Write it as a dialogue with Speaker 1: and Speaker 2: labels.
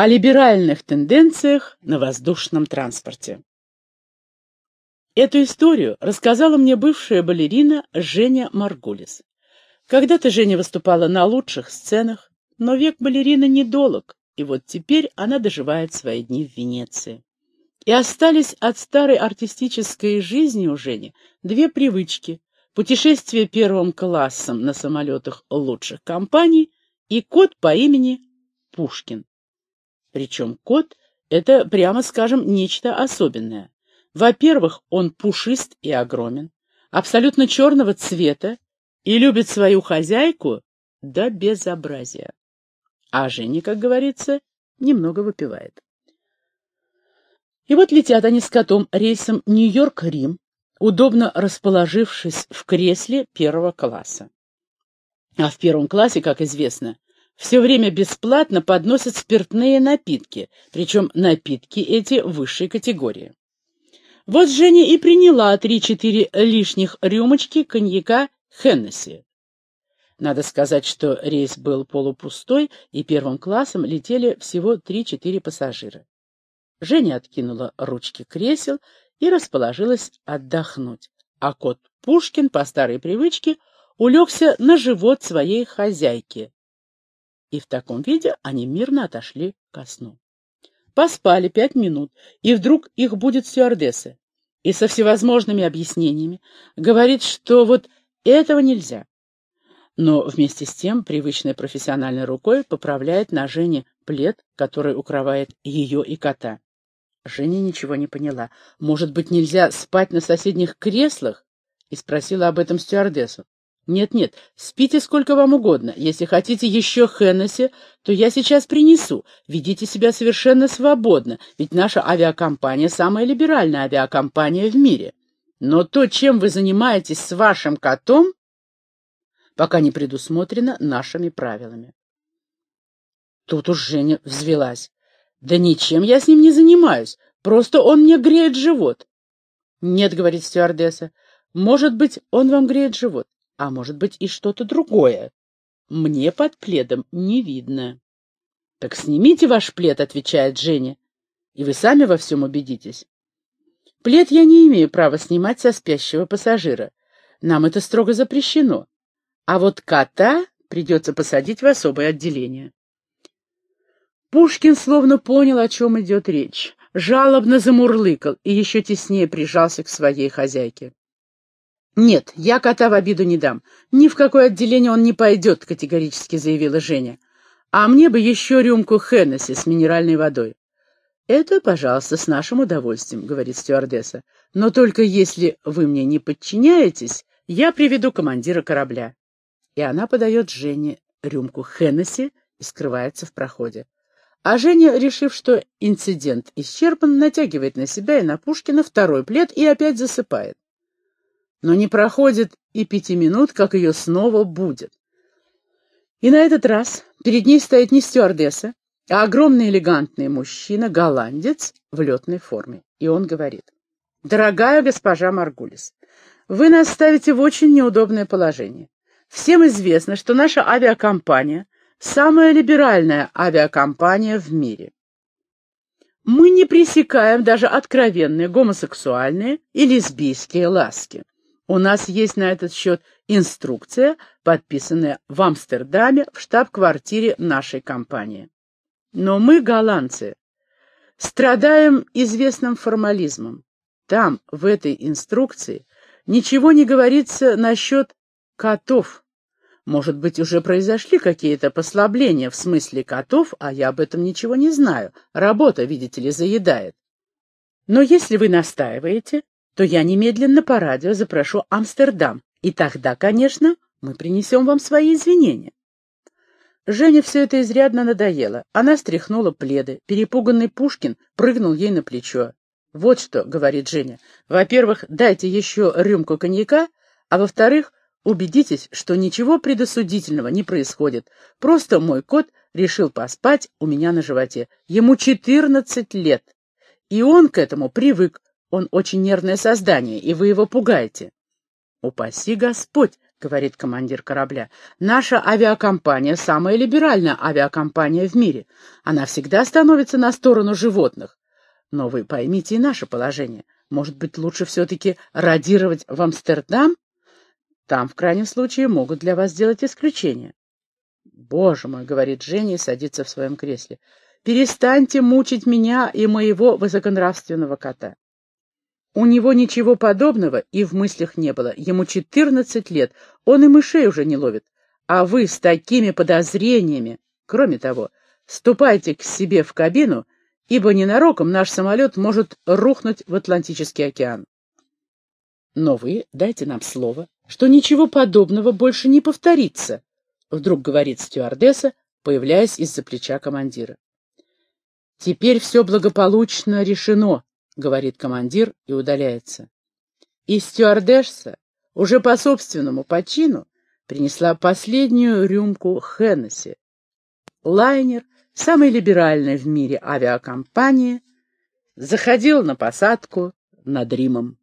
Speaker 1: О либеральных тенденциях на воздушном транспорте. Эту историю рассказала мне бывшая балерина Женя Маргулис. Когда-то Женя выступала на лучших сценах, но век балерины недолог, и вот теперь она доживает свои дни в Венеции. И остались от старой артистической жизни у Жени две привычки – путешествие первым классом на самолетах лучших компаний и кот по имени Пушкин. Причем кот — это, прямо скажем, нечто особенное. Во-первых, он пушист и огромен, абсолютно черного цвета и любит свою хозяйку до безобразия. А Женя, как говорится, немного выпивает. И вот летят они с котом рейсом Нью-Йорк-Рим, удобно расположившись в кресле первого класса. А в первом классе, как известно, все время бесплатно подносят спиртные напитки, причем напитки эти высшей категории. Вот Женя и приняла три-четыре лишних рюмочки коньяка Хеннесси. Надо сказать, что рейс был полупустой, и первым классом летели всего три-четыре пассажира. Женя откинула ручки кресел и расположилась отдохнуть, а кот Пушкин по старой привычке улегся на живот своей хозяйки, и в таком виде они мирно отошли ко сну. Поспали пять минут, и вдруг их будет стюардесса. И со всевозможными объяснениями говорит, что вот этого нельзя. Но вместе с тем привычной профессиональной рукой поправляет на Жене плед, который укрывает ее и кота. Женя ничего не поняла. «Может быть, нельзя спать на соседних креслах?» и спросила об этом стюардессу. «Нет-нет, спите сколько вам угодно. Если хотите еще Хеннесси, то я сейчас принесу. Ведите себя совершенно свободно, ведь наша авиакомпания самая либеральная авиакомпания в мире. Но то, чем вы занимаетесь с вашим котом, пока не предусмотрено нашими правилами». Тут уж Женя взвелась. «Да ничем я с ним не занимаюсь, просто он мне греет живот». «Нет», — говорит стюардесса, — «может быть, он вам греет живот а может быть и что-то другое. Мне под пледом не видно. — Так снимите ваш плед, — отвечает Женя, — и вы сами во всем убедитесь. Плед я не имею права снимать со спящего пассажира. Нам это строго запрещено. А вот кота придется посадить в особое отделение. Пушкин словно понял, о чем идет речь, жалобно замурлыкал и еще теснее прижался к своей хозяйке. «Нет, я кота в обиду не дам. Ни в какое отделение он не пойдет», — категорически заявила Женя. «А мне бы еще рюмку Хеннесси с минеральной водой». «Это, пожалуйста, с нашим удовольствием», — говорит стюардесса. «Но только если вы мне не подчиняетесь, я приведу командира корабля». И она подает Жене рюмку Хеннесси и скрывается в проходе. А Женя, решив, что инцидент исчерпан, натягивает на себя и на Пушкина второй плед и опять засыпает но не проходит и пяти минут, как ее снова будет. И на этот раз перед ней стоит не стюардесса, а огромный элегантный мужчина, голландец в летной форме. И он говорит, «Дорогая госпожа Маргулис, вы нас ставите в очень неудобное положение. Всем известно, что наша авиакомпания – самая либеральная авиакомпания в мире. Мы не пресекаем даже откровенные гомосексуальные и лесбийские ласки. У нас есть на этот счет инструкция, подписанная в Амстердаме в штаб-квартире нашей компании. Но мы, голландцы, страдаем известным формализмом. Там, в этой инструкции, ничего не говорится насчет котов. Может быть, уже произошли какие-то послабления в смысле котов, а я об этом ничего не знаю. Работа, видите ли, заедает. Но если вы настаиваете, то я немедленно по радио запрошу Амстердам, и тогда, конечно, мы принесем вам свои извинения. Жене все это изрядно надоело. Она стряхнула пледы. Перепуганный Пушкин прыгнул ей на плечо. «Вот что», — говорит Женя, — «во-первых, дайте еще рюмку коньяка, а во-вторых, убедитесь, что ничего предосудительного не происходит. Просто мой кот решил поспать у меня на животе. Ему четырнадцать лет, и он к этому привык, он очень нервное создание, и вы его пугаете. — Упаси Господь! — говорит командир корабля. «Наша авиакомпания — самая либеральная авиакомпания в мире. Она всегда становится на сторону животных. Но вы поймите и наше положение. Может быть, лучше все-таки радировать в Амстердам? Там, в крайнем случае, могут для вас сделать исключение». «Боже мой!» — говорит Женя и садится в своем кресле. «Перестаньте мучить меня и моего высоконравственного кота». У него ничего подобного и в мыслях не было. Ему четырнадцать лет, он и мышей уже не ловит. А вы с такими подозрениями... Кроме того, ступайте к себе в кабину, ибо ненароком наш самолет может рухнуть в Атлантический океан. Но вы дайте нам слово, что ничего подобного больше не повторится, вдруг говорит стюардесса, появляясь из-за плеча командира. Теперь все благополучно решено, говорит командир и удаляется. И стюардесса уже по собственному почину принесла последнюю рюмку Хеннесси. Лайнер, самая либеральная в мире авиакомпания, заходил на посадку над Римом.